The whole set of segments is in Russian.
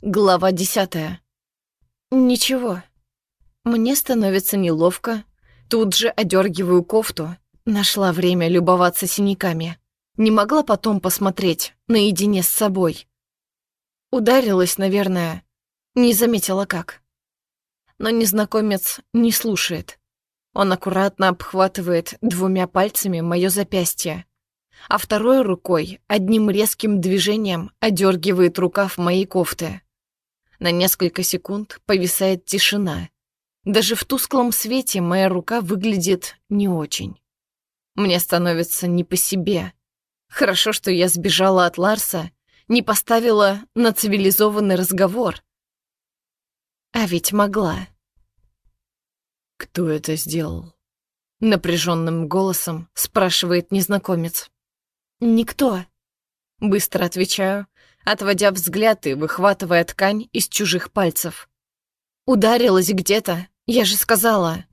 Глава десятая. Ничего. Мне становится неловко. Тут же одергиваю кофту. Нашла время любоваться синяками. Не могла потом посмотреть наедине с собой. Ударилась, наверное. Не заметила как. Но незнакомец не слушает. Он аккуратно обхватывает двумя пальцами мое запястье, а второй рукой одним резким движением одергивает рукав моей кофты. На несколько секунд повисает тишина. Даже в тусклом свете моя рука выглядит не очень. Мне становится не по себе. Хорошо, что я сбежала от Ларса, не поставила на цивилизованный разговор. А ведь могла. «Кто это сделал?» Напряженным голосом спрашивает незнакомец. «Никто». Быстро отвечаю, отводя взгляд и выхватывая ткань из чужих пальцев. «Ударилась где-то, я же сказала».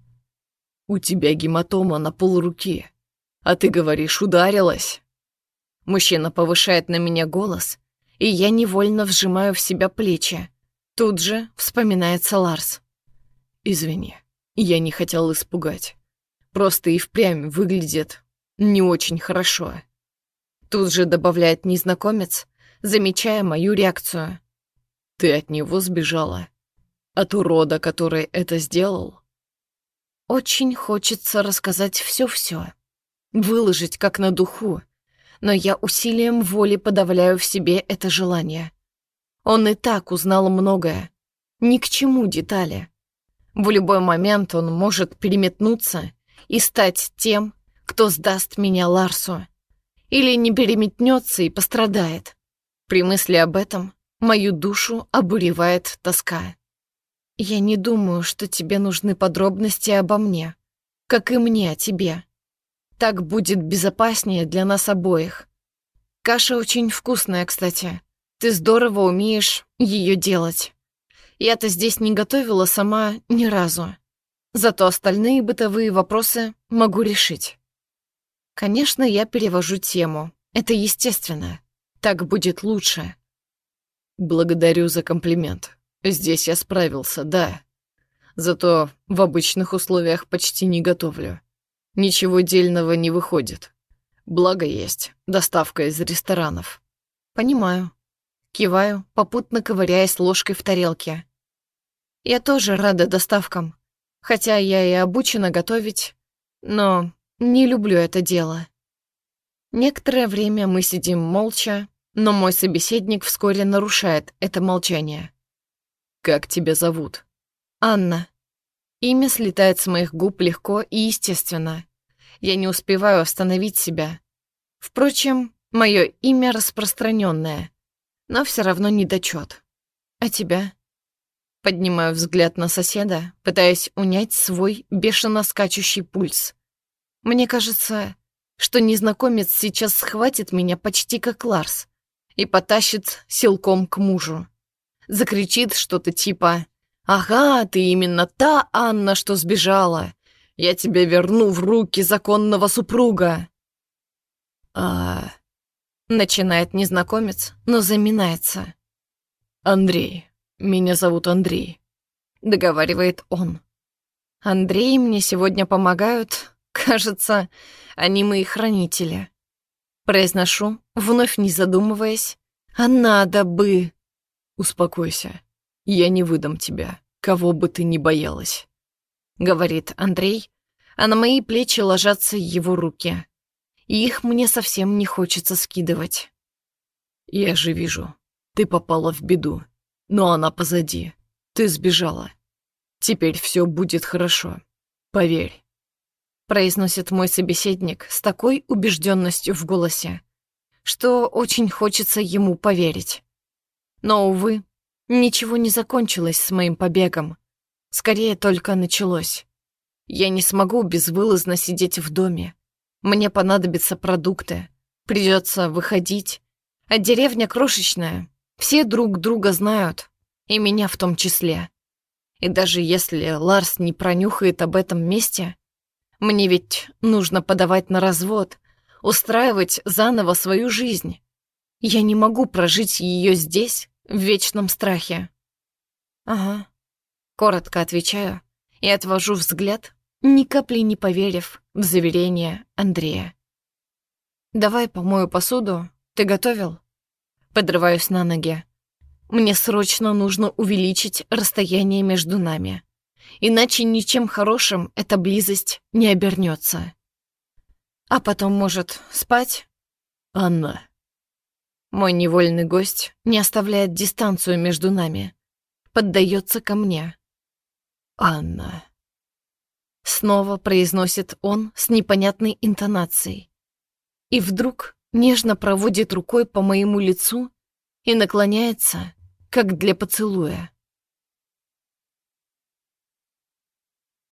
«У тебя гематома на полруки, а ты говоришь, ударилась». Мужчина повышает на меня голос, и я невольно вжимаю в себя плечи. Тут же вспоминается Ларс. «Извини, я не хотел испугать. Просто и впрямь выглядит не очень хорошо». Тут же добавляет незнакомец, замечая мою реакцию. «Ты от него сбежала? От урода, который это сделал?» Очень хочется рассказать все-все, выложить как на духу, но я усилием воли подавляю в себе это желание. Он и так узнал многое. Ни к чему детали. В любой момент он может переметнуться и стать тем, кто сдаст меня Ларсу. Или не переметнется и пострадает. При мысли об этом мою душу обуревает тоска. Я не думаю, что тебе нужны подробности обо мне, как и мне о тебе. Так будет безопаснее для нас обоих. Каша очень вкусная, кстати. Ты здорово умеешь ее делать. Я-то здесь не готовила сама ни разу. Зато остальные бытовые вопросы могу решить. Конечно, я перевожу тему. Это естественно. Так будет лучше. Благодарю за комплимент. Здесь я справился, да. Зато в обычных условиях почти не готовлю. Ничего дельного не выходит. Благо есть доставка из ресторанов. Понимаю. Киваю, попутно ковыряясь ложкой в тарелке. Я тоже рада доставкам. Хотя я и обучена готовить, но не люблю это дело. Некоторое время мы сидим молча, но мой собеседник вскоре нарушает это молчание. «Как тебя зовут?» «Анна». Имя слетает с моих губ легко и естественно. Я не успеваю остановить себя. Впрочем, мое имя распространенное, но все равно недочет. А тебя? Поднимаю взгляд на соседа, пытаясь унять свой бешено скачущий пульс. Мне кажется, что незнакомец сейчас схватит меня почти как Ларс и потащит силком к мужу. Закричит что-то типа «Ага, ты именно та Анна, что сбежала. Я тебя верну в руки законного супруга». «А...» — начинает незнакомец, но заминается. «Андрей. Меня зовут Андрей», — договаривает он. «Андрей мне сегодня помогают. Кажется, они мои хранители». Произношу, вновь не задумываясь. «А надо бы...» «Успокойся. Я не выдам тебя, кого бы ты ни боялась», — говорит Андрей, а на мои плечи ложатся его руки. И их мне совсем не хочется скидывать. «Я же вижу, ты попала в беду, но она позади. Ты сбежала. Теперь все будет хорошо. Поверь». Произносит мой собеседник с такой убежденностью в голосе, что очень хочется ему поверить. Но, увы, ничего не закончилось с моим побегом. Скорее, только началось. Я не смогу безвылазно сидеть в доме. Мне понадобятся продукты. Придется выходить. А деревня крошечная. Все друг друга знают. И меня в том числе. И даже если Ларс не пронюхает об этом месте, мне ведь нужно подавать на развод, устраивать заново свою жизнь. Я не могу прожить ее здесь, в вечном страхе. Ага. Коротко отвечаю и отвожу взгляд, ни капли не поверив в заверение Андрея. «Давай помою посуду. Ты готовил?» Подрываюсь на ноги. Мне срочно нужно увеличить расстояние между нами. Иначе ничем хорошим эта близость не обернется. А потом, может, спать? Анна. Мой невольный гость не оставляет дистанцию между нами. Поддается ко мне. Анна. Снова произносит он с непонятной интонацией. И вдруг нежно проводит рукой по моему лицу и наклоняется, как для поцелуя.